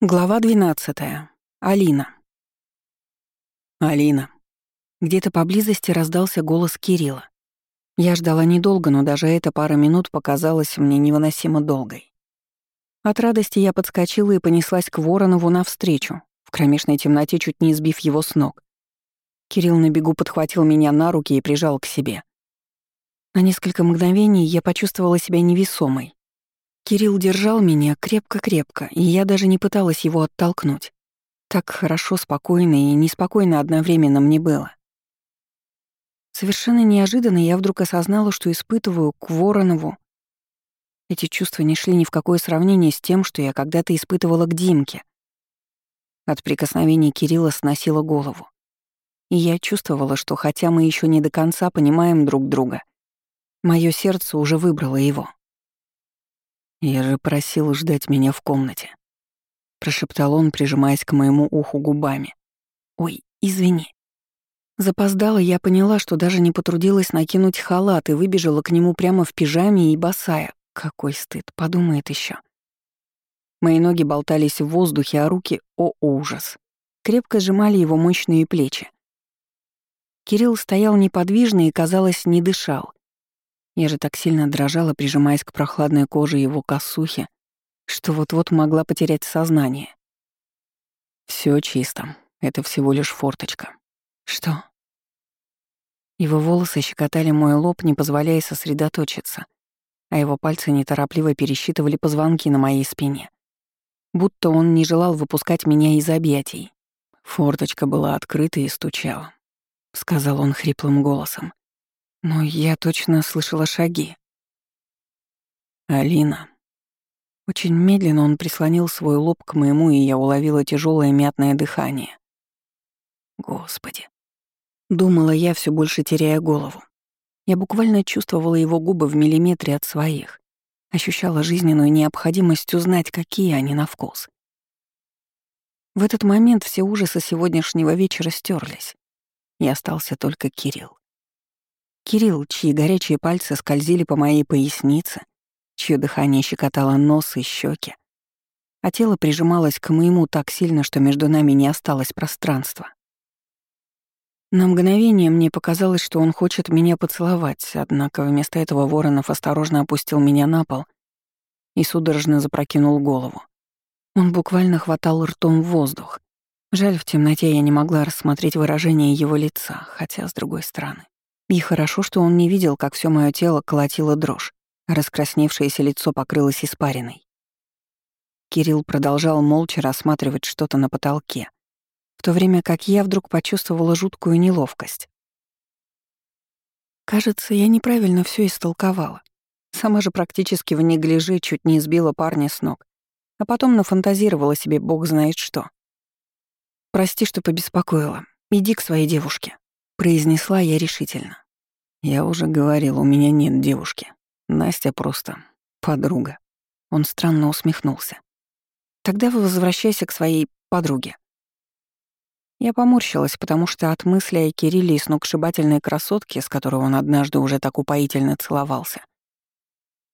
Глава 12. Алина. Алина. Где-то поблизости раздался голос Кирилла. Я ждала недолго, но даже эта пара минут показалась мне невыносимо долгой. От радости я подскочила и понеслась к Воронову навстречу, в кромешной темноте чуть не сбив его с ног. Кирилл на бегу подхватил меня на руки и прижал к себе. На несколько мгновений я почувствовала себя невесомой, Кирилл держал меня крепко-крепко, и я даже не пыталась его оттолкнуть. Так хорошо, спокойно и неспокойно одновременно мне было. Совершенно неожиданно я вдруг осознала, что испытываю к Воронову. Эти чувства не шли ни в какое сравнение с тем, что я когда-то испытывала к Димке. От прикосновения Кирилла сносило голову. И я чувствовала, что хотя мы еще не до конца понимаем друг друга, мое сердце уже выбрало его. «Я же просил ждать меня в комнате», — прошептал он, прижимаясь к моему уху губами. «Ой, извини». Запоздала, я поняла, что даже не потрудилась накинуть халат и выбежала к нему прямо в пижаме и босая. Какой стыд, подумает еще. Мои ноги болтались в воздухе, а руки — о ужас. Крепко сжимали его мощные плечи. Кирилл стоял неподвижно и, казалось, не дышал. Я же так сильно дрожала, прижимаясь к прохладной коже его косухи, что вот-вот могла потерять сознание. Все чисто. Это всего лишь форточка. Что? Его волосы щекотали мой лоб, не позволяя сосредоточиться, а его пальцы неторопливо пересчитывали позвонки на моей спине. Будто он не желал выпускать меня из объятий. Форточка была открыта и стучала, — сказал он хриплым голосом. Но я точно слышала шаги. «Алина». Очень медленно он прислонил свой лоб к моему, и я уловила тяжелое мятное дыхание. Господи. Думала я, все больше теряя голову. Я буквально чувствовала его губы в миллиметре от своих. Ощущала жизненную необходимость узнать, какие они на вкус. В этот момент все ужасы сегодняшнего вечера стерлись, и остался только Кирилл. Кирилл, чьи горячие пальцы скользили по моей пояснице, чье дыхание щекотало нос и щеки, а тело прижималось к моему так сильно, что между нами не осталось пространства. На мгновение мне показалось, что он хочет меня поцеловать, однако вместо этого Воронов осторожно опустил меня на пол и судорожно запрокинул голову. Он буквально хватал ртом воздух. Жаль, в темноте я не могла рассмотреть выражение его лица, хотя, с другой стороны, и хорошо, что он не видел, как все мое тело колотило дрожь, а раскрасневшееся лицо покрылось испариной. Кирилл продолжал молча рассматривать что-то на потолке, в то время как я вдруг почувствовала жуткую неловкость. Кажется, я неправильно все истолковала. Сама же практически в неглиже чуть не сбила парня с ног, а потом нафантазировала себе бог знает что. «Прости, что побеспокоила. Иди к своей девушке», произнесла я решительно. Я уже говорил, у меня нет девушки. Настя просто подруга. Он странно усмехнулся. Тогда вы возвращайся к своей подруге. Я поморщилась, потому что от мысли о Кирилле и сногсшибательной красотке, с которой он однажды уже так упоительно целовался,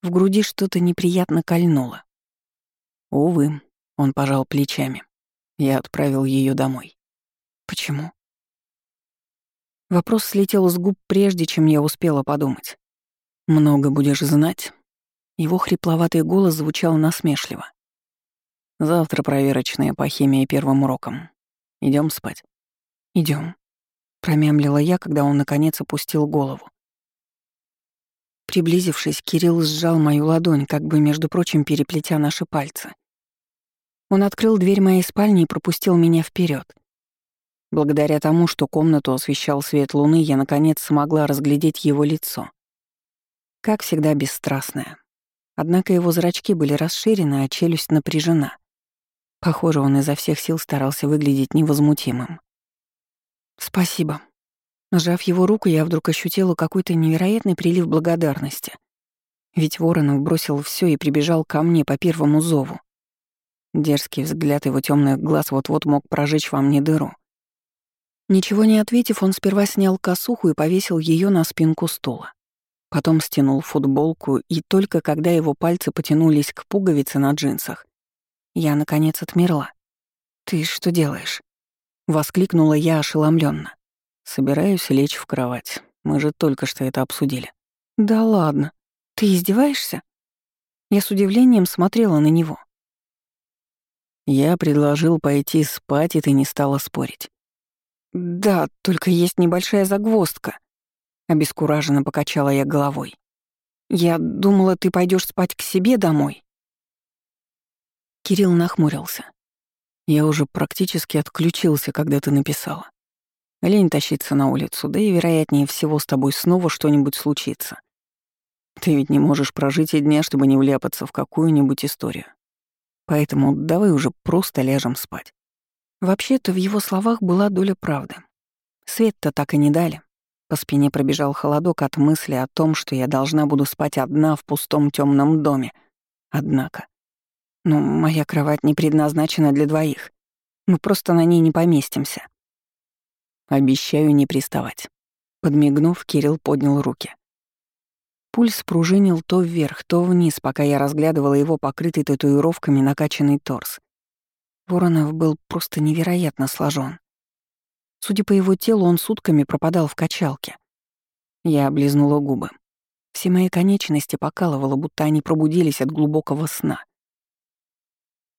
в груди что-то неприятно кольнуло. Увы, он пожал плечами. Я отправил ее домой. Почему? Вопрос слетел с губ прежде, чем я успела подумать. «Много будешь знать». Его хрипловатый голос звучал насмешливо. «Завтра проверочная по химии первым уроком. Идем спать?» Идем, промямлила я, когда он наконец опустил голову. Приблизившись, Кирилл сжал мою ладонь, как бы, между прочим, переплетя наши пальцы. Он открыл дверь моей спальни и пропустил меня вперед. Благодаря тому, что комнату освещал свет луны, я наконец смогла разглядеть его лицо. Как всегда, бесстрастное. Однако его зрачки были расширены, а челюсть напряжена. Похоже, он изо всех сил старался выглядеть невозмутимым. «Спасибо». Нажав его руку, я вдруг ощутила какой-то невероятный прилив благодарности. Ведь Воронов бросил все и прибежал ко мне по первому зову. Дерзкий взгляд его темных глаз вот-вот мог прожечь во мне дыру. Ничего не ответив, он сперва снял косуху и повесил ее на спинку стула. Потом стянул футболку, и только когда его пальцы потянулись к пуговице на джинсах, я, наконец, отмерла. «Ты что делаешь?» — воскликнула я ошеломленно. «Собираюсь лечь в кровать. Мы же только что это обсудили». «Да ладно. Ты издеваешься?» Я с удивлением смотрела на него. Я предложил пойти спать, и ты не стала спорить. «Да, только есть небольшая загвоздка», — обескураженно покачала я головой. «Я думала, ты пойдешь спать к себе домой». Кирилл нахмурился. Я уже практически отключился, когда ты написала. Лень тащиться на улицу, да и вероятнее всего с тобой снова что-нибудь случится. Ты ведь не можешь прожить и дня, чтобы не вляпаться в какую-нибудь историю. Поэтому давай уже просто ляжем спать. Вообще-то в его словах была доля правды. Свет-то так и не дали. По спине пробежал холодок от мысли о том, что я должна буду спать одна в пустом темном доме. Однако... Ну, моя кровать не предназначена для двоих. Мы просто на ней не поместимся. Обещаю не приставать. Подмигнув, Кирилл поднял руки. Пульс пружинил то вверх, то вниз, пока я разглядывала его покрытый татуировками накачанный торс. Воронов был просто невероятно сложен. Судя по его телу, он сутками пропадал в качалке. Я облизнула губы. Все мои конечности покалывало, будто они пробудились от глубокого сна.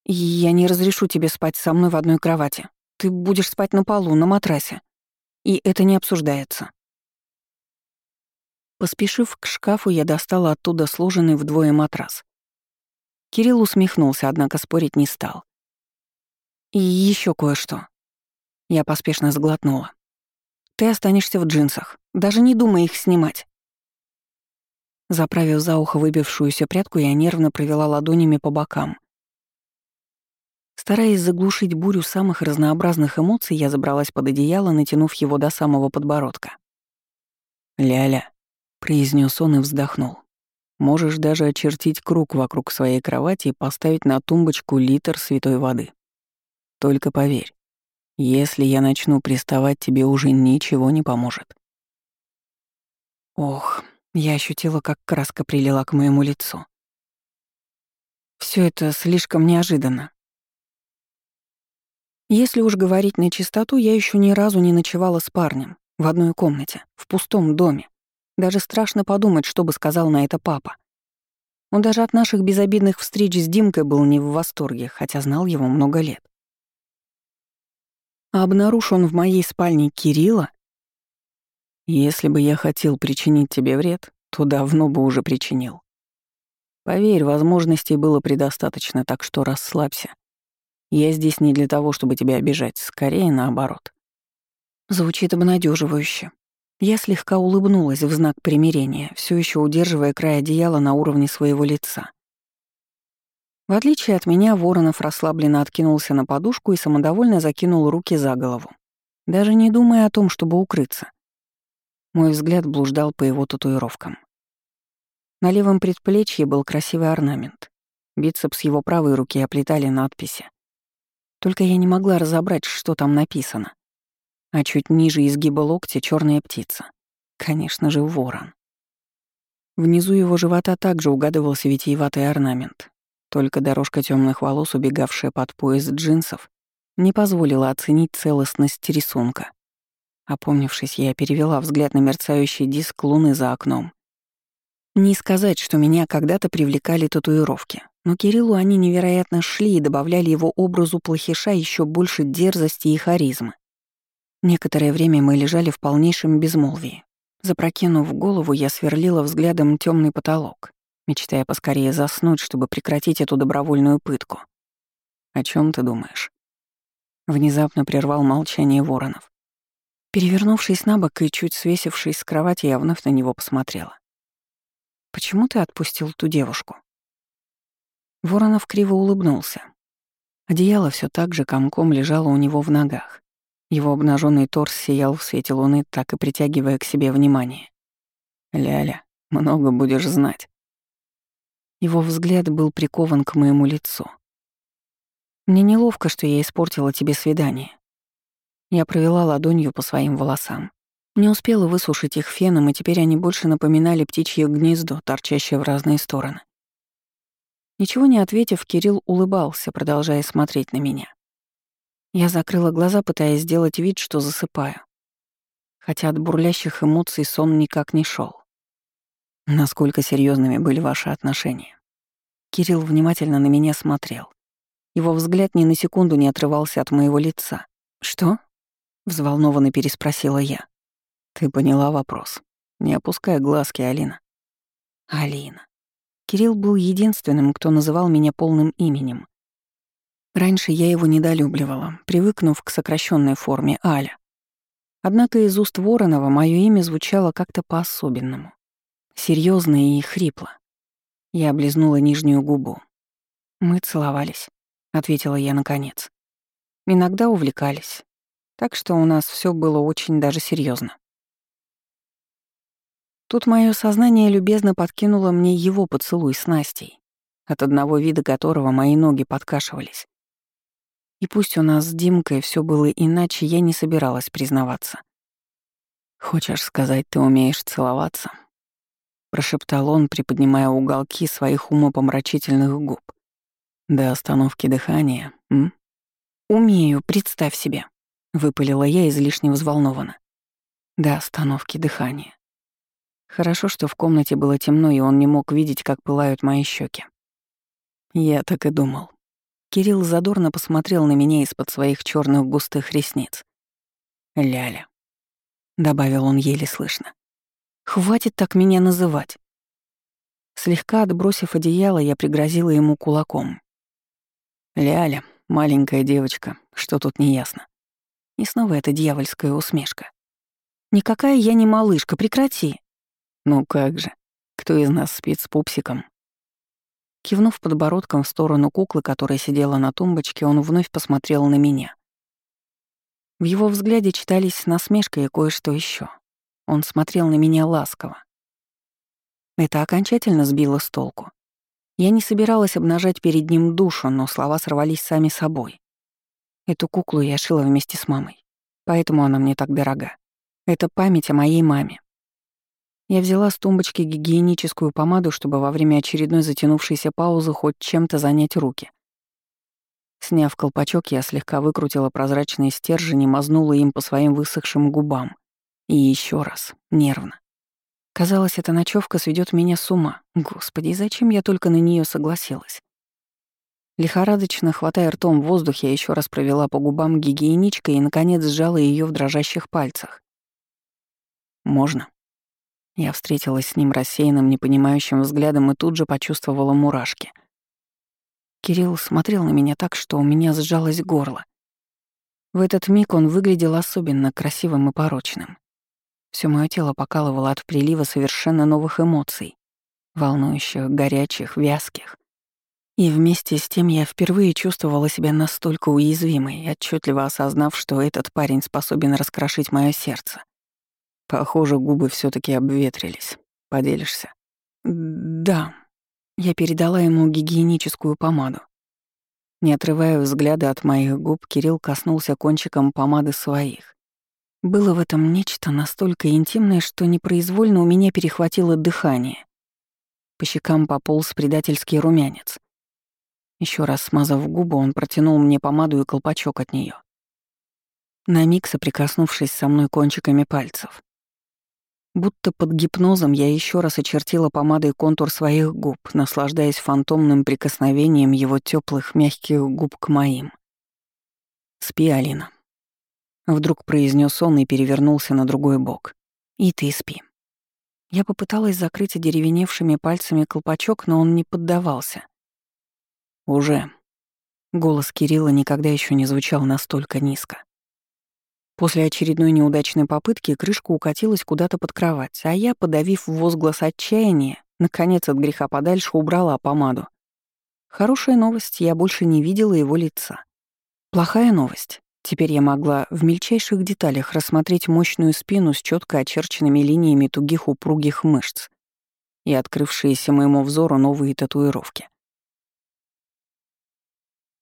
«Я не разрешу тебе спать со мной в одной кровати. Ты будешь спать на полу, на матрасе. И это не обсуждается. Поспешив к шкафу, я достала оттуда сложенный вдвое матрас. Кирилл усмехнулся, однако спорить не стал. «И еще кое-что». Я поспешно сглотнула. «Ты останешься в джинсах. Даже не думай их снимать». Заправив за ухо выбившуюся прядку, я нервно провела ладонями по бокам. Стараясь заглушить бурю самых разнообразных эмоций, я забралась под одеяло, натянув его до самого подбородка. «Ляля», произнес он и вздохнул. Можешь даже очертить круг вокруг своей кровати и поставить на тумбочку литр святой воды. Только поверь, если я начну приставать, тебе уже ничего не поможет. Ох, я ощутила, как краска прилила к моему лицу. Все это слишком неожиданно. Если уж говорить на чистоту, я еще ни разу не ночевала с парнем в одной комнате, в пустом доме. Даже страшно подумать, что бы сказал на это папа. Он даже от наших безобидных встреч с Димкой был не в восторге, хотя знал его много лет. Обнаружь он в моей спальне Кирилла, если бы я хотел причинить тебе вред, то давно бы уже причинил. Поверь, возможностей было предостаточно, так что расслабься. Я здесь не для того, чтобы тебя обижать, скорее наоборот. Звучит обнадеживающе. Я слегка улыбнулась в знак примирения, все еще удерживая край одеяла на уровне своего лица. В отличие от меня, Воронов расслабленно откинулся на подушку и самодовольно закинул руки за голову, даже не думая о том, чтобы укрыться. Мой взгляд блуждал по его татуировкам. На левом предплечье был красивый орнамент. Бицепс его правой руки оплетали надписи. Только я не могла разобрать, что там написано а чуть ниже изгиба локтя черная птица. Конечно же, ворон. Внизу его живота также угадывался витиеватый орнамент. Только дорожка темных волос, убегавшая под пояс джинсов, не позволила оценить целостность рисунка. Опомнившись, я перевела взгляд на мерцающий диск луны за окном. Не сказать, что меня когда-то привлекали татуировки, но Кириллу они невероятно шли и добавляли его образу плохиша еще больше дерзости и харизмы. Некоторое время мы лежали в полнейшем безмолвии. Запрокинув голову, я сверлила взглядом темный потолок, мечтая поскорее заснуть, чтобы прекратить эту добровольную пытку. «О чем ты думаешь?» Внезапно прервал молчание Воронов. Перевернувшись на бок и чуть свесившись с кровати, я вновь на него посмотрела. «Почему ты отпустил ту девушку?» Воронов криво улыбнулся. Одеяло все так же комком лежало у него в ногах. Его обнаженный торс сиял в свете луны, так и притягивая к себе внимание. «Ляля, много будешь знать». Его взгляд был прикован к моему лицу. «Мне неловко, что я испортила тебе свидание». Я провела ладонью по своим волосам. Не успела высушить их феном, и теперь они больше напоминали птичье гнездо, торчащее в разные стороны. Ничего не ответив, Кирилл улыбался, продолжая смотреть на меня. Я закрыла глаза, пытаясь сделать вид, что засыпаю. Хотя от бурлящих эмоций сон никак не шел. Насколько серьезными были ваши отношения? Кирилл внимательно на меня смотрел. Его взгляд ни на секунду не отрывался от моего лица. «Что?» — взволнованно переспросила я. «Ты поняла вопрос. Не опускай глазки, Алина». «Алина». Кирилл был единственным, кто называл меня полным именем. Раньше я его недолюбливала, привыкнув к сокращенной форме Аля. Однако из уст Воронова мое имя звучало как-то по-особенному. Серьезно и хрипло. Я облизнула нижнюю губу. Мы целовались ответила я наконец. Иногда увлекались. Так что у нас все было очень даже серьезно. Тут мое сознание любезно подкинуло мне его поцелуй с Настей, от одного вида которого мои ноги подкашивались. И пусть у нас с Димкой все было иначе, я не собиралась признаваться. «Хочешь сказать, ты умеешь целоваться?» — прошептал он, приподнимая уголки своих умопомрачительных губ. До остановки дыхания, м? Умею, представь себе, выпалила я излишне взволнованно. До остановки дыхания. Хорошо, что в комнате было темно, и он не мог видеть, как пылают мои щеки. Я так и думал. Кирилл задорно посмотрел на меня из-под своих черных густых ресниц. «Ляля», — добавил он еле слышно. «Хватит так меня называть». Слегка отбросив одеяло, я пригрозила ему кулаком. Ляля, маленькая девочка, что тут неясно. И снова эта дьявольская усмешка. «Никакая я не малышка, прекрати!» «Ну как же, кто из нас спит с пупсиком?» Кивнув подбородком в сторону куклы, которая сидела на тумбочке, он вновь посмотрел на меня. В его взгляде читались насмешка и кое-что еще. Он смотрел на меня ласково. Это окончательно сбило с толку. Я не собиралась обнажать перед ним душу, но слова сорвались сами собой. Эту куклу я шила вместе с мамой, поэтому она мне так дорога. Это память о моей маме. Я взяла с тумбочки гигиеническую помаду, чтобы во время очередной затянувшейся паузы хоть чем-то занять руки. Сняв колпачок, я слегка выкрутила прозрачные стержень и мазнула им по своим высохшим губам. И еще раз, нервно. Казалось, эта ночевка сведет меня с ума. Господи, зачем я только на нее согласилась? Лихорадочно хватая ртом в воздухе, я еще раз провела по губам гигиеничкой и, наконец, сжала ее в дрожащих пальцах. «Можно?» Я встретилась с ним рассеянным, непонимающим взглядом и тут же почувствовала мурашки. Кирилл смотрел на меня так, что у меня сжалось горло. В этот миг он выглядел особенно красивым и порочным. Всё моё тело покалывало от прилива совершенно новых эмоций, волнующих, горячих, вязких. И вместе с тем я впервые чувствовала себя настолько уязвимой, отчетливо осознав, что этот парень способен раскрошить моё сердце. Похоже, губы все таки обветрились. Поделишься? Да. Я передала ему гигиеническую помаду. Не отрывая взгляда от моих губ, Кирилл коснулся кончиком помады своих. Было в этом нечто настолько интимное, что непроизвольно у меня перехватило дыхание. По щекам пополз предательский румянец. Еще раз смазав губы, он протянул мне помаду и колпачок от нее. На миг соприкоснувшись со мной кончиками пальцев. Будто под гипнозом я еще раз очертила помадой контур своих губ, наслаждаясь фантомным прикосновением его теплых мягких губ к моим. «Спи, Алина, Вдруг произнес он и перевернулся на другой бок. «И ты спи». Я попыталась закрыть одеревеневшими пальцами колпачок, но он не поддавался. «Уже». Голос Кирилла никогда еще не звучал настолько низко. После очередной неудачной попытки крышка укатилась куда-то под кровать, а я, подавив возглас отчаяния, наконец от греха подальше убрала помаду. Хорошая новость, я больше не видела его лица. Плохая новость. Теперь я могла в мельчайших деталях рассмотреть мощную спину с четко очерченными линиями тугих упругих мышц и открывшиеся моему взору новые татуировки.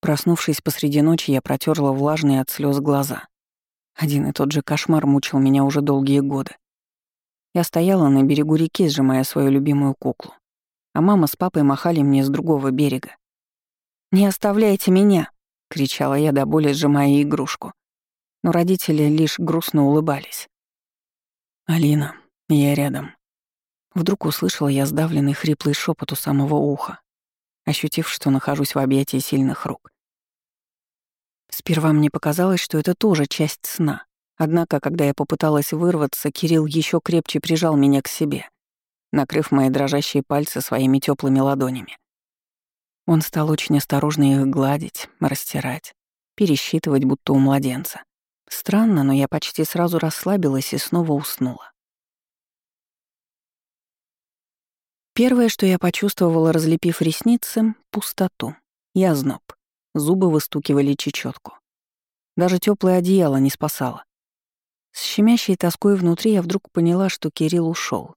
Проснувшись посреди ночи, я протерла влажные от слез глаза. Один и тот же кошмар мучил меня уже долгие годы. Я стояла на берегу реки, сжимая свою любимую куклу, а мама с папой махали мне с другого берега. «Не оставляйте меня!» Кричала я до боли, сжимая игрушку. Но родители лишь грустно улыбались. «Алина, я рядом». Вдруг услышала я сдавленный хриплый шепот у самого уха, ощутив, что нахожусь в объятии сильных рук. Сперва мне показалось, что это тоже часть сна. Однако, когда я попыталась вырваться, Кирилл еще крепче прижал меня к себе, накрыв мои дрожащие пальцы своими теплыми ладонями. Он стал очень осторожно их гладить, растирать, пересчитывать, будто у младенца. Странно, но я почти сразу расслабилась и снова уснула. Первое, что я почувствовала, разлепив ресницы — пустоту и озноб. Зубы выстукивали чечетку. Даже теплое одеяло не спасало. С щемящей тоской внутри я вдруг поняла, что Кирилл ушел.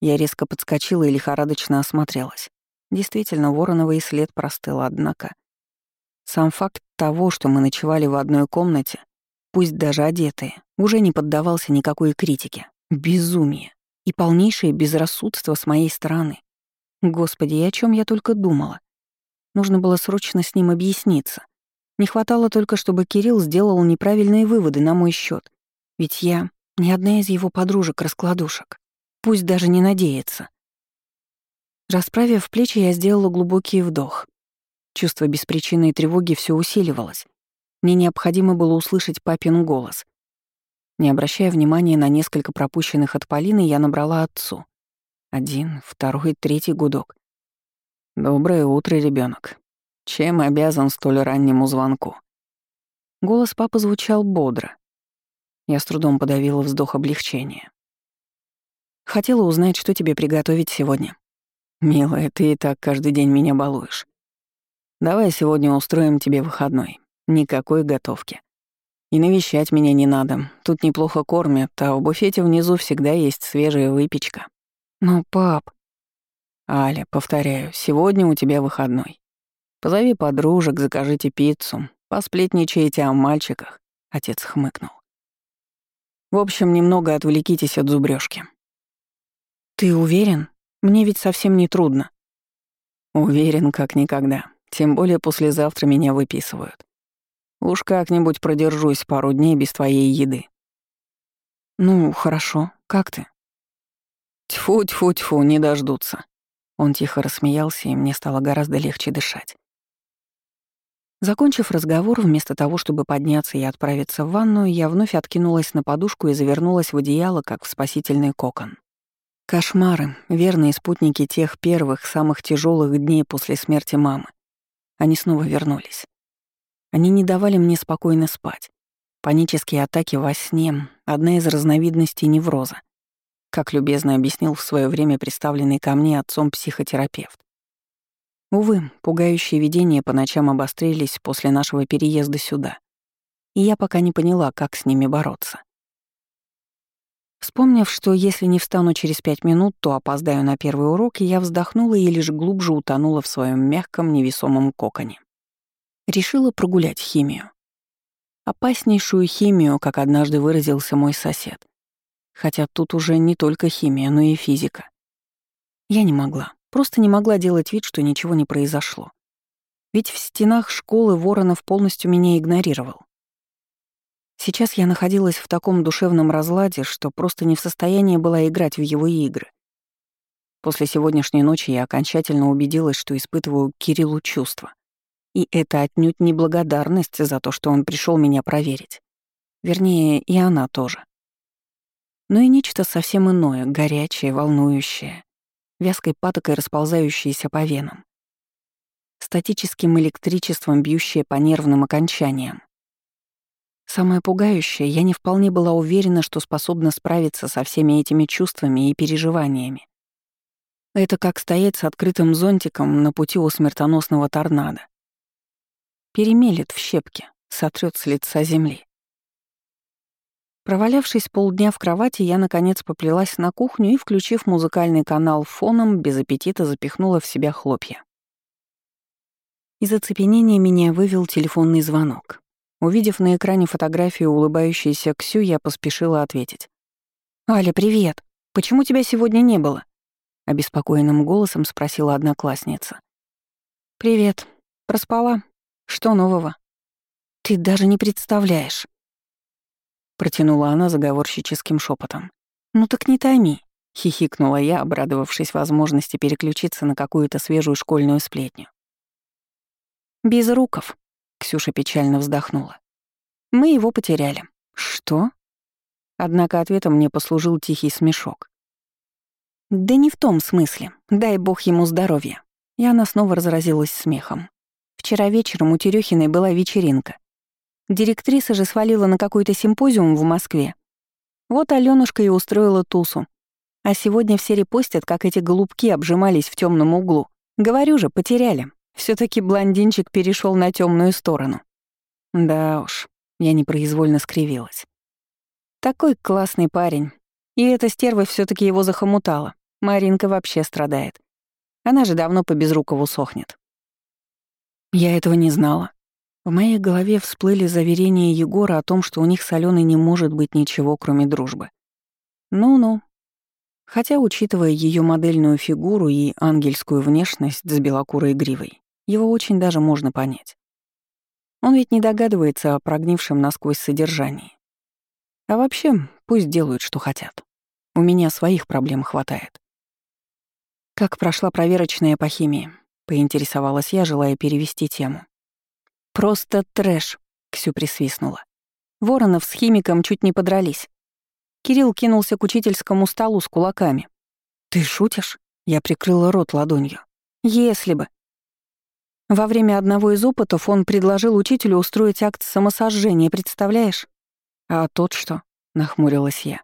Я резко подскочила и лихорадочно осмотрелась. Действительно, Воронова и след простыл, однако. Сам факт того, что мы ночевали в одной комнате, пусть даже одетые, уже не поддавался никакой критике. Безумие и полнейшее безрассудство с моей стороны. Господи, и о чем я только думала. Нужно было срочно с ним объясниться. Не хватало только, чтобы Кирилл сделал неправильные выводы на мой счет. Ведь я не одна из его подружек-раскладушек. Пусть даже не надеется. Расправив плечи, я сделала глубокий вдох. Чувство беспричинной тревоги все усиливалось. Мне необходимо было услышать папин голос. Не обращая внимания на несколько пропущенных от Полины, я набрала отцу. Один, второй, третий гудок. «Доброе утро, ребенок. Чем обязан столь раннему звонку?» Голос папы звучал бодро. Я с трудом подавила вздох облегчения. «Хотела узнать, что тебе приготовить сегодня». «Милая, ты и так каждый день меня балуешь. Давай сегодня устроим тебе выходной. Никакой готовки. И навещать меня не надо. Тут неплохо кормят, а в буфете внизу всегда есть свежая выпечка». «Ну, пап...» «Аля, повторяю, сегодня у тебя выходной. Позови подружек, закажите пиццу, посплетничайте о мальчиках», — отец хмыкнул. «В общем, немного отвлекитесь от зубрёжки». «Ты уверен? Мне ведь совсем не трудно». «Уверен, как никогда. Тем более послезавтра меня выписывают. Уж как-нибудь продержусь пару дней без твоей еды». «Ну, хорошо. Как ты?» «Тьфу-тьфу-тьфу, не дождутся. Он тихо рассмеялся, и мне стало гораздо легче дышать. Закончив разговор, вместо того, чтобы подняться и отправиться в ванную, я вновь откинулась на подушку и завернулась в одеяло, как в спасительный кокон. Кошмары, верные спутники тех первых, самых тяжелых дней после смерти мамы. Они снова вернулись. Они не давали мне спокойно спать. Панические атаки во сне — одна из разновидностей невроза как любезно объяснил в свое время представленный ко мне отцом психотерапевт. Увы, пугающие видения по ночам обострились после нашего переезда сюда, и я пока не поняла, как с ними бороться. Вспомнив, что если не встану через пять минут, то опоздаю на первый урок, я вздохнула и лишь глубже утонула в своем мягком невесомом коконе. Решила прогулять химию. Опаснейшую химию, как однажды выразился мой сосед. Хотя тут уже не только химия, но и физика. Я не могла, просто не могла делать вид, что ничего не произошло. Ведь в стенах школы Воронов полностью меня игнорировал. Сейчас я находилась в таком душевном разладе, что просто не в состоянии была играть в его игры. После сегодняшней ночи я окончательно убедилась, что испытываю Кириллу чувства. И это отнюдь не благодарность за то, что он пришел меня проверить. Вернее, и она тоже но и нечто совсем иное, горячее, волнующее, вязкой патокой расползающееся по венам, статическим электричеством, бьющее по нервным окончаниям. Самое пугающее, я не вполне была уверена, что способна справиться со всеми этими чувствами и переживаниями. Это как стоять с открытым зонтиком на пути у смертоносного торнадо. Перемелет в щепки, сотрет с лица земли. Провалявшись полдня в кровати, я, наконец, поплелась на кухню и, включив музыкальный канал фоном, без аппетита запихнула в себя хлопья. Из оцепенения меня вывел телефонный звонок. Увидев на экране фотографию улыбающейся Ксю, я поспешила ответить. «Аля, привет! Почему тебя сегодня не было?» — обеспокоенным голосом спросила одноклассница. «Привет. Проспала. Что нового? Ты даже не представляешь. Протянула она заговорщическим шепотом. Ну так не томи. Хихикнула я, обрадовавшись возможности переключиться на какую-то свежую школьную сплетню. «Без руков», — Ксюша печально вздохнула. «Мы его потеряли». «Что?» Однако ответом мне послужил тихий смешок. «Да не в том смысле. Дай бог ему здоровья». И она снова разразилась смехом. Вчера вечером у Терехиной была вечеринка. Директриса же свалила на какой-то симпозиум в Москве. Вот Алёнушка и устроила тусу. А сегодня все репостят, как эти голубки обжимались в темном углу. Говорю же, потеряли. Все таки блондинчик перешел на темную сторону. Да уж, я непроизвольно скривилась. Такой классный парень. И эта стерва все таки его захомутала. Маринка вообще страдает. Она же давно по безрукову сохнет. Я этого не знала. В моей голове всплыли заверения Егора о том, что у них с Аленой не может быть ничего, кроме дружбы. Ну-ну. Хотя, учитывая ее модельную фигуру и ангельскую внешность с белокурой гривой, его очень даже можно понять. Он ведь не догадывается о прогнившем насквозь содержании. А вообще, пусть делают, что хотят. У меня своих проблем хватает. Как прошла проверочная по химии? Поинтересовалась я, желая перевести тему. «Просто трэш», — Ксю присвистнула. Воронов с химиком чуть не подрались. Кирилл кинулся к учительскому столу с кулаками. «Ты шутишь?» — я прикрыла рот ладонью. «Если бы». Во время одного из опытов он предложил учителю устроить акт самосожжения, представляешь? «А тот что?» — нахмурилась я.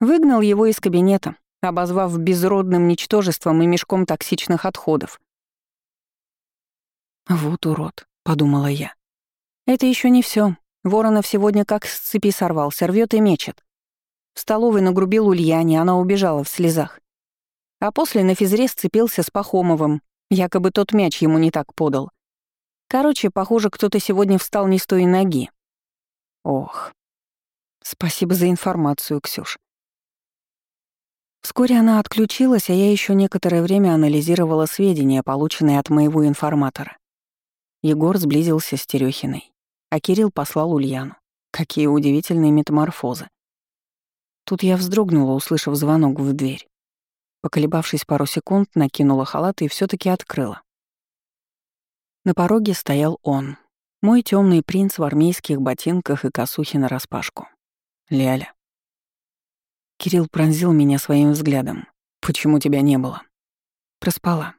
Выгнал его из кабинета, обозвав безродным ничтожеством и мешком токсичных отходов. Вот урод. — подумала я. «Это еще не все. Воронов сегодня как с цепи сорвался, рвет и мечет. В столовой нагрубил Ульяне, она убежала в слезах. А после на физре сцепился с Пахомовым, якобы тот мяч ему не так подал. Короче, похоже, кто-то сегодня встал не с той ноги. Ох. Спасибо за информацию, Ксюш. Вскоре она отключилась, а я еще некоторое время анализировала сведения, полученные от моего информатора. Егор сблизился с Терехиной, а Кирилл послал Ульяну. Какие удивительные метаморфозы. Тут я вздрогнула, услышав звонок в дверь. Поколебавшись пару секунд, накинула халат и все таки открыла. На пороге стоял он, мой темный принц в армейских ботинках и косухе нараспашку. Ляля. Кирилл пронзил меня своим взглядом. «Почему тебя не было?» Проспала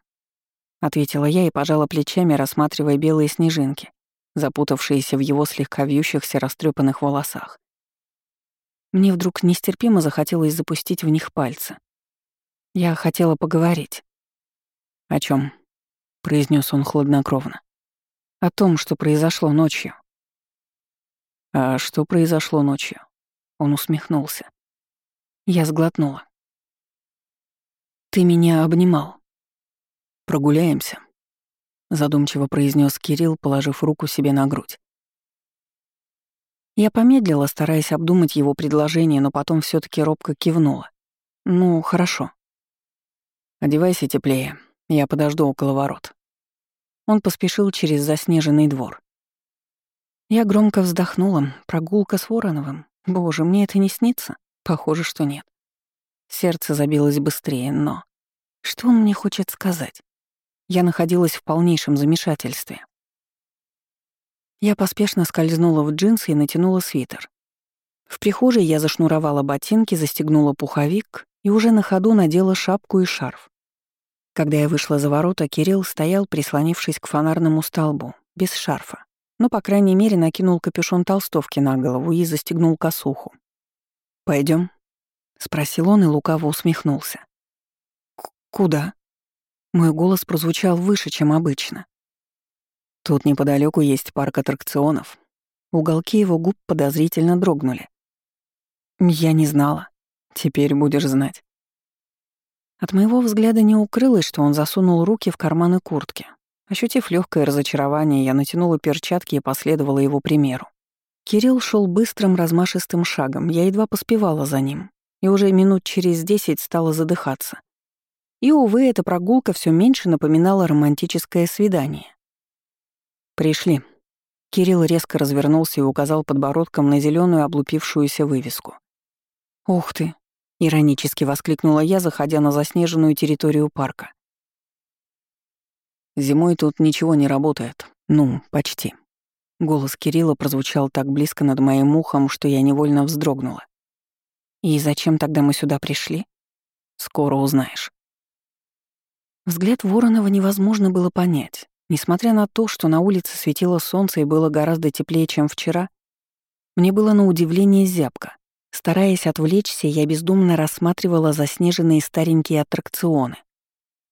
ответила я и пожала плечами, рассматривая белые снежинки, запутавшиеся в его слегка вьющихся растрепанных волосах. Мне вдруг нестерпимо захотелось запустить в них пальцы. Я хотела поговорить. «О чем? произнес он хладнокровно. «О том, что произошло ночью». «А что произошло ночью?» Он усмехнулся. Я сглотнула. «Ты меня обнимал», «Прогуляемся», — задумчиво произнес Кирилл, положив руку себе на грудь. Я помедлила, стараясь обдумать его предложение, но потом все таки робко кивнула. «Ну, хорошо». «Одевайся теплее, я подожду около ворот». Он поспешил через заснеженный двор. Я громко вздохнула. Прогулка с Вороновым. Боже, мне это не снится? Похоже, что нет. Сердце забилось быстрее, но... Что он мне хочет сказать? Я находилась в полнейшем замешательстве. Я поспешно скользнула в джинсы и натянула свитер. В прихожей я зашнуровала ботинки, застегнула пуховик и уже на ходу надела шапку и шарф. Когда я вышла за ворота, Кирилл стоял, прислонившись к фонарному столбу, без шарфа. Но, по крайней мере, накинул капюшон толстовки на голову и застегнул косуху. Пойдем? спросил он и лукаво усмехнулся. «Куда?» Мой голос прозвучал выше, чем обычно. Тут неподалеку есть парк аттракционов. Уголки его губ подозрительно дрогнули. Я не знала. Теперь будешь знать. От моего взгляда не укрылось, что он засунул руки в карманы куртки. Ощутив легкое разочарование, я натянула перчатки и последовала его примеру. Кирилл шел быстрым размашистым шагом, я едва поспевала за ним, и уже минут через десять стала задыхаться. И, увы, эта прогулка все меньше напоминала романтическое свидание. «Пришли», Кирилл резко развернулся и указал подбородком на зеленую облупившуюся вывеску. «Ух ты!» — иронически воскликнула я, заходя на заснеженную территорию парка. «Зимой тут ничего не работает. Ну, почти». Голос Кирилла прозвучал так близко над моим ухом, что я невольно вздрогнула. «И зачем тогда мы сюда пришли?» «Скоро узнаешь». Взгляд Воронова невозможно было понять. Несмотря на то, что на улице светило солнце и было гораздо теплее, чем вчера, мне было на удивление зябко. Стараясь отвлечься, я бездумно рассматривала заснеженные старенькие аттракционы.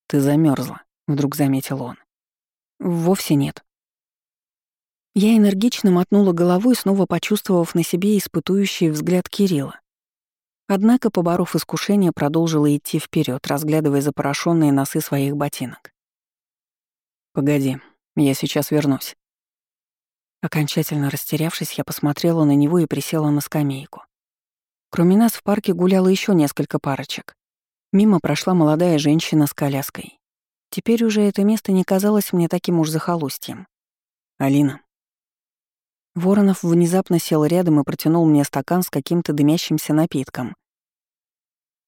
«Ты замерзла, вдруг заметил он. «Вовсе нет». Я энергично мотнула головой, снова почувствовав на себе испытующий взгляд Кирилла. Однако, поборов искушение, продолжила идти вперед, разглядывая запорошенные носы своих ботинок. «Погоди, я сейчас вернусь». Окончательно растерявшись, я посмотрела на него и присела на скамейку. Кроме нас в парке гуляло еще несколько парочек. Мимо прошла молодая женщина с коляской. Теперь уже это место не казалось мне таким уж захолустьем. «Алина». Воронов внезапно сел рядом и протянул мне стакан с каким-то дымящимся напитком.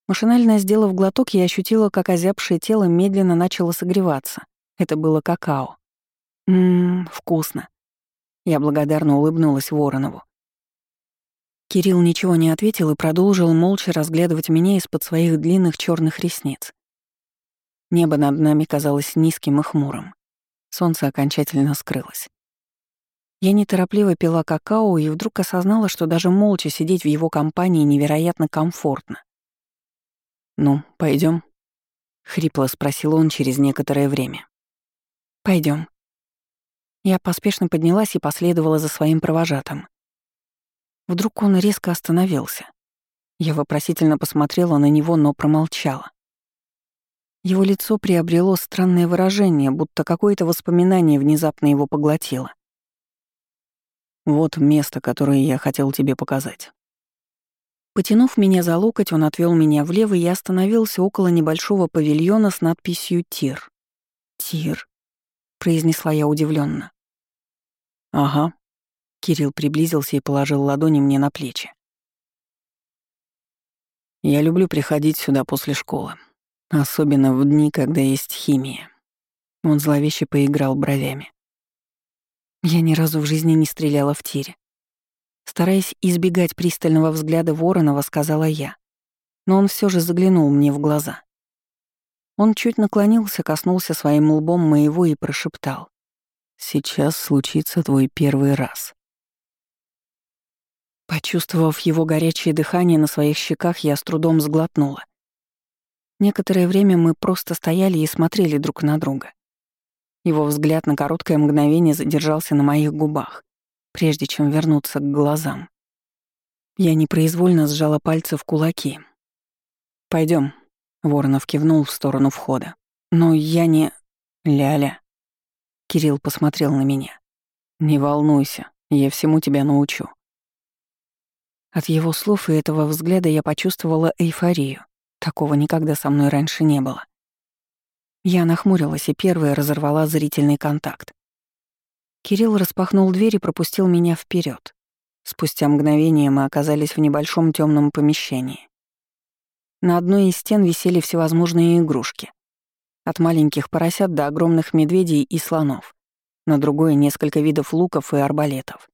Машинально сделав глоток, я ощутила, как озябшее тело медленно начало согреваться. Это было какао. Ммм, вкусно. Я благодарно улыбнулась Воронову. Кирилл ничего не ответил и продолжил молча разглядывать меня из-под своих длинных черных ресниц. Небо над нами казалось низким и хмурым. Солнце окончательно скрылось. Я неторопливо пила какао и вдруг осознала, что даже молча сидеть в его компании невероятно комфортно. «Ну, пойдем? хрипло спросил он через некоторое время. Пойдем. Я поспешно поднялась и последовала за своим провожатым. Вдруг он резко остановился. Я вопросительно посмотрела на него, но промолчала. Его лицо приобрело странное выражение, будто какое-то воспоминание внезапно его поглотило. «Вот место, которое я хотел тебе показать». Потянув меня за локоть, он отвел меня влево и остановился около небольшого павильона с надписью «Тир». «Тир», — произнесла я удивленно. «Ага». Кирилл приблизился и положил ладони мне на плечи. «Я люблю приходить сюда после школы, особенно в дни, когда есть химия». Он зловеще поиграл бровями. Я ни разу в жизни не стреляла в тире. Стараясь избегать пристального взгляда Воронова, сказала я. Но он все же заглянул мне в глаза. Он чуть наклонился, коснулся своим лбом моего и прошептал. Сейчас случится твой первый раз. Почувствовав его горячее дыхание на своих щеках, я с трудом сглотнула. Некоторое время мы просто стояли и смотрели друг на друга. Его взгляд на короткое мгновение задержался на моих губах, прежде чем вернуться к глазам. Я непроизвольно сжала пальцы в кулаки. Пойдем, Воронов кивнул в сторону входа. «Но я не...» «Ляля», Кирилл посмотрел на меня. «Не волнуйся, я всему тебя научу». От его слов и этого взгляда я почувствовала эйфорию. Такого никогда со мной раньше не было. Я нахмурилась и первая разорвала зрительный контакт. Кирилл распахнул дверь и пропустил меня вперед. Спустя мгновение мы оказались в небольшом темном помещении. На одной из стен висели всевозможные игрушки. От маленьких поросят до огромных медведей и слонов. На другое — несколько видов луков и арбалетов.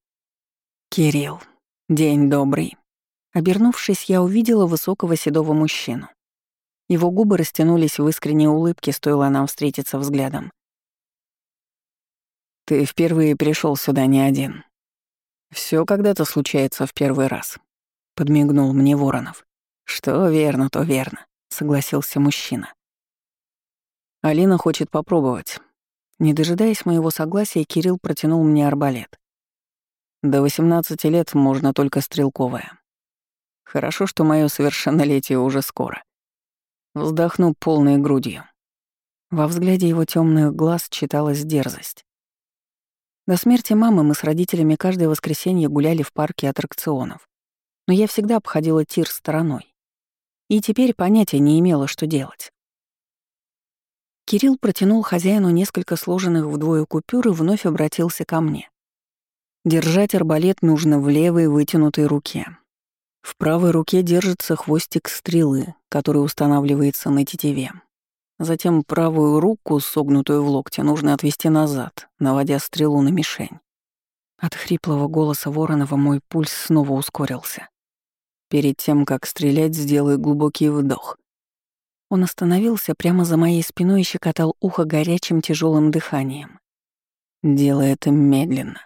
«Кирилл, день добрый». Обернувшись, я увидела высокого седого мужчину. Его губы растянулись в искренней улыбке, стоило нам встретиться взглядом. «Ты впервые пришел сюда не один. Все когда-то случается в первый раз», — подмигнул мне Воронов. «Что верно, то верно», — согласился мужчина. Алина хочет попробовать. Не дожидаясь моего согласия, Кирилл протянул мне арбалет. До 18 лет можно только стрелковое. Хорошо, что мое совершеннолетие уже скоро. Вздохну полной грудью. Во взгляде его темных глаз читалась дерзость. До смерти мамы мы с родителями каждое воскресенье гуляли в парке аттракционов. Но я всегда обходила тир стороной. И теперь понятия не имела, что делать. Кирилл протянул хозяину несколько сложенных вдвое купюр и вновь обратился ко мне. Держать арбалет нужно в левой вытянутой руке. В правой руке держится хвостик стрелы, который устанавливается на тетиве. Затем правую руку, согнутую в локте, нужно отвести назад, наводя стрелу на мишень. От хриплого голоса Воронова мой пульс снова ускорился. Перед тем, как стрелять, сделай глубокий вдох. Он остановился прямо за моей спиной и щекотал ухо горячим тяжелым дыханием. Делай это медленно,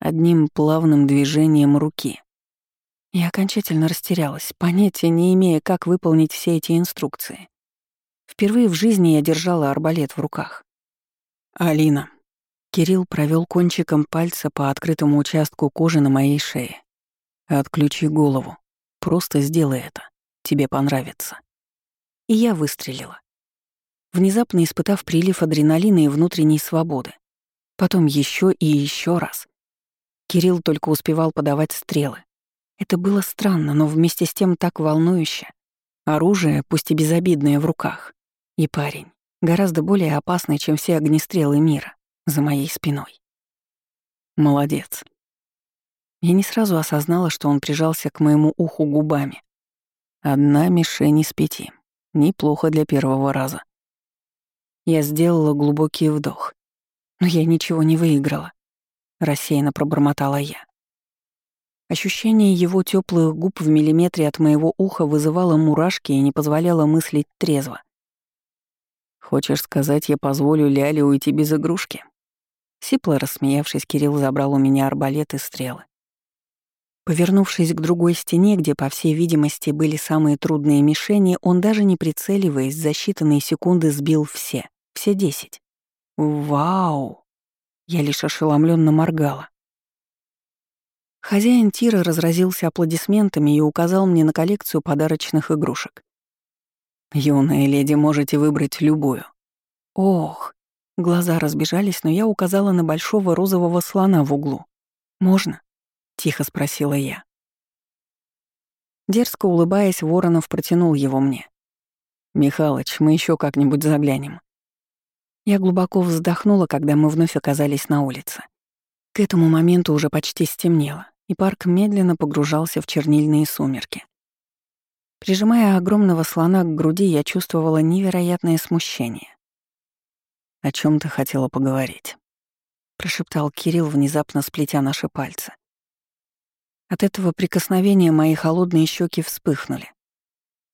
одним плавным движением руки. Я окончательно растерялась, понятия не имея, как выполнить все эти инструкции. Впервые в жизни я держала арбалет в руках. «Алина». Кирилл провел кончиком пальца по открытому участку кожи на моей шее. «Отключи голову. Просто сделай это. Тебе понравится». И я выстрелила. Внезапно испытав прилив адреналина и внутренней свободы. Потом еще и еще раз. Кирилл только успевал подавать стрелы. Это было странно, но вместе с тем так волнующе. Оружие, пусть и безобидное, в руках. И парень, гораздо более опасный, чем все огнестрелы мира, за моей спиной. Молодец. Я не сразу осознала, что он прижался к моему уху губами. Одна мишень из пяти. Неплохо для первого раза. Я сделала глубокий вдох. Но я ничего не выиграла. Рассеянно пробормотала я. Ощущение его теплых губ в миллиметре от моего уха вызывало мурашки и не позволяло мыслить трезво. «Хочешь сказать, я позволю Ляле уйти без игрушки?» Сипло рассмеявшись, Кирилл забрал у меня арбалет и стрелы. Повернувшись к другой стене, где, по всей видимости, были самые трудные мишени, он даже не прицеливаясь, за считанные секунды сбил все, все десять. Вау! Я лишь ошеломленно моргала. Хозяин тира разразился аплодисментами и указал мне на коллекцию подарочных игрушек. Юная леди, можете выбрать любую. Ох, глаза разбежались, но я указала на большого розового слона в углу. Можно? Тихо спросила я. Дерзко улыбаясь, Воронов протянул его мне. «Михалыч, мы еще как-нибудь заглянем». Я глубоко вздохнула, когда мы вновь оказались на улице. К этому моменту уже почти стемнело, и парк медленно погружался в чернильные сумерки. Прижимая огромного слона к груди, я чувствовала невероятное смущение. «О чем ты хотела поговорить?» — прошептал Кирилл, внезапно сплетя наши пальцы. От этого прикосновения мои холодные щеки вспыхнули.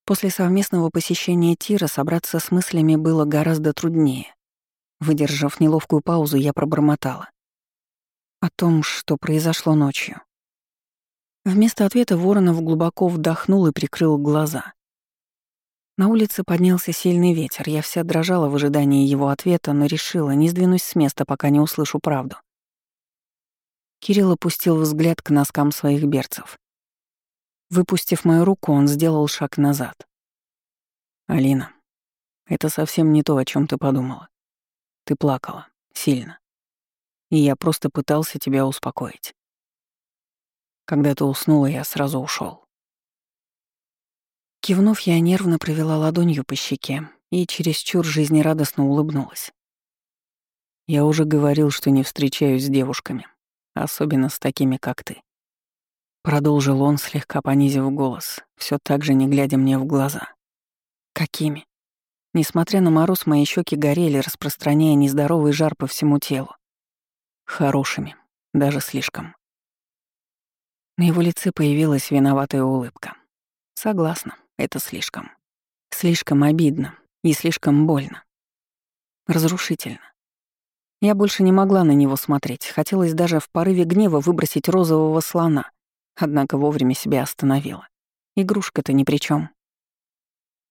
После совместного посещения Тира собраться с мыслями было гораздо труднее. Выдержав неловкую паузу, я пробормотала. О том, что произошло ночью. Вместо ответа Воронов глубоко вдохнул и прикрыл глаза. На улице поднялся сильный ветер, я вся дрожала в ожидании его ответа, но решила, не сдвинусь с места, пока не услышу правду. Кирилл опустил взгляд к носкам своих берцев. Выпустив мою руку, он сделал шаг назад. «Алина, это совсем не то, о чем ты подумала. Ты плакала. Сильно. И я просто пытался тебя успокоить. Когда ты уснула, я сразу ушел. Кивнув, я нервно провела ладонью по щеке и чересчур жизнерадостно улыбнулась. Я уже говорил, что не встречаюсь с девушками, особенно с такими, как ты. Продолжил он, слегка понизив голос, все так же не глядя мне в глаза. Какими? Несмотря на мороз, мои щеки горели, распространяя нездоровый жар по всему телу. Хорошими, даже слишком. На его лице появилась виноватая улыбка. Согласна, это слишком. Слишком обидно и слишком больно. Разрушительно. Я больше не могла на него смотреть, хотелось даже в порыве гнева выбросить розового слона, однако вовремя себя остановила. Игрушка-то ни при чем.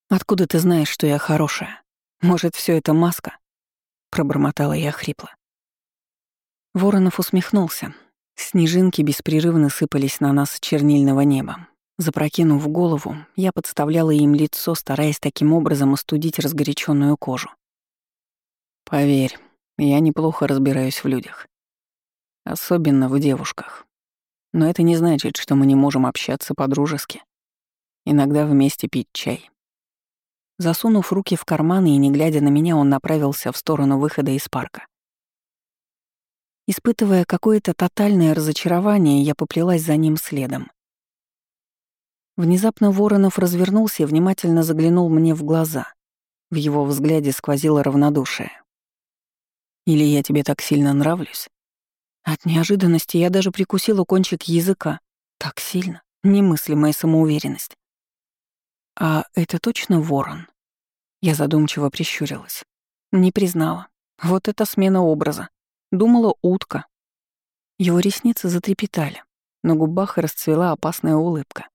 «Откуда ты знаешь, что я хорошая? Может, все это маска?» Пробормотала я хрипло. Воронов усмехнулся, Снежинки беспрерывно сыпались на нас с чернильного неба. Запрокинув голову, я подставляла им лицо, стараясь таким образом остудить разгоряченную кожу. «Поверь, я неплохо разбираюсь в людях. Особенно в девушках. Но это не значит, что мы не можем общаться по-дружески. Иногда вместе пить чай». Засунув руки в карманы и не глядя на меня, он направился в сторону выхода из парка. Испытывая какое-то тотальное разочарование, я поплелась за ним следом. Внезапно Воронов развернулся и внимательно заглянул мне в глаза. В его взгляде сквозило равнодушие. «Или я тебе так сильно нравлюсь?» От неожиданности я даже прикусила кончик языка. Так сильно. Немыслимая самоуверенность. «А это точно ворон?» Я задумчиво прищурилась. Не признала. Вот это смена образа. Думала утка. Его ресницы затрепетали. На губах расцвела опасная улыбка.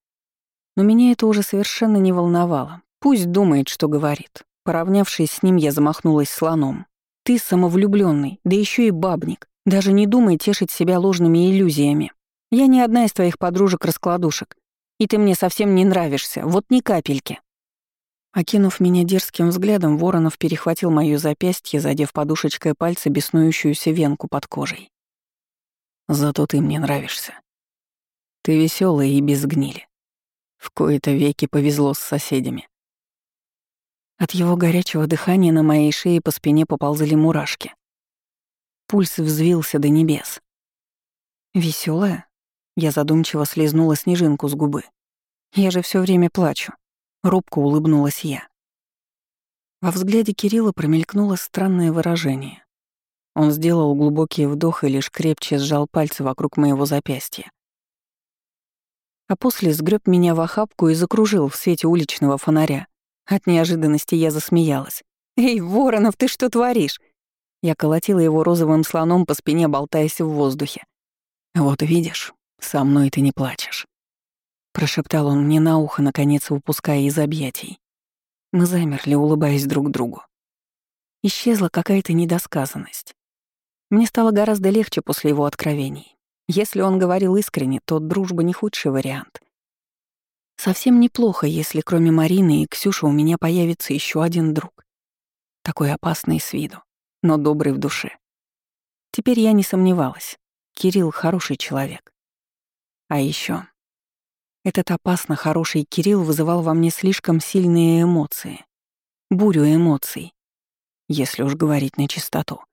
Но меня это уже совершенно не волновало. Пусть думает, что говорит. Поравнявшись с ним, я замахнулась слоном. «Ты самовлюбленный, да еще и бабник. Даже не думай тешить себя ложными иллюзиями. Я не одна из твоих подружек-раскладушек. И ты мне совсем не нравишься, вот ни капельки». Окинув меня дерзким взглядом, Воронов перехватил моё запястье, задев подушечкой пальца беснующуюся венку под кожей. «Зато ты мне нравишься. Ты веселая и без гнили. В кои-то веки повезло с соседями». От его горячего дыхания на моей шее по спине поползли мурашки. Пульс взвился до небес. Веселая? Я задумчиво слезнула снежинку с губы. Я же все время плачу. Робко улыбнулась я. Во взгляде Кирилла промелькнуло странное выражение. Он сделал глубокий вдох и лишь крепче сжал пальцы вокруг моего запястья. А после сгреб меня в охапку и закружил в свете уличного фонаря. От неожиданности я засмеялась. «Эй, Воронов, ты что творишь?» Я колотила его розовым слоном по спине, болтаясь в воздухе. «Вот видишь, со мной ты не плачешь». Прошептал он мне на ухо, наконец выпуская из объятий. Мы замерли, улыбаясь друг другу. Исчезла какая-то недосказанность. Мне стало гораздо легче после его откровений. Если он говорил искренне, то дружба не худший вариант. Совсем неплохо, если кроме Марины и Ксюши у меня появится еще один друг. Такой опасный с виду, но добрый в душе. Теперь я не сомневалась. Кирилл хороший человек. А еще этот опасно хороший Кирилл вызывал во мне слишком сильные эмоции. Бурю эмоций, если уж говорить на чистоту.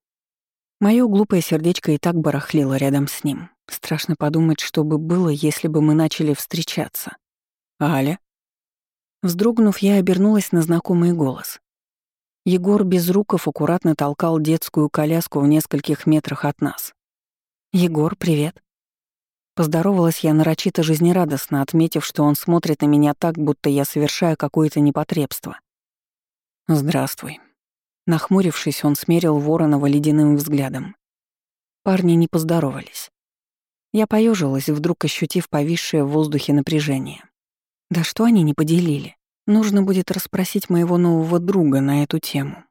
Моё глупое сердечко и так барахлило рядом с ним. Страшно подумать, что бы было, если бы мы начали встречаться. «Аля?» Вздрогнув, я обернулась на знакомый голос. Егор Безруков аккуратно толкал детскую коляску в нескольких метрах от нас. «Егор, привет». Поздоровалась я нарочито жизнерадостно, отметив, что он смотрит на меня так, будто я совершаю какое-то непотребство. «Здравствуй». Нахмурившись, он смерил Воронова ледяным взглядом. Парни не поздоровались. Я поежилась, вдруг ощутив повисшее в воздухе напряжение. Да что они не поделили? Нужно будет расспросить моего нового друга на эту тему.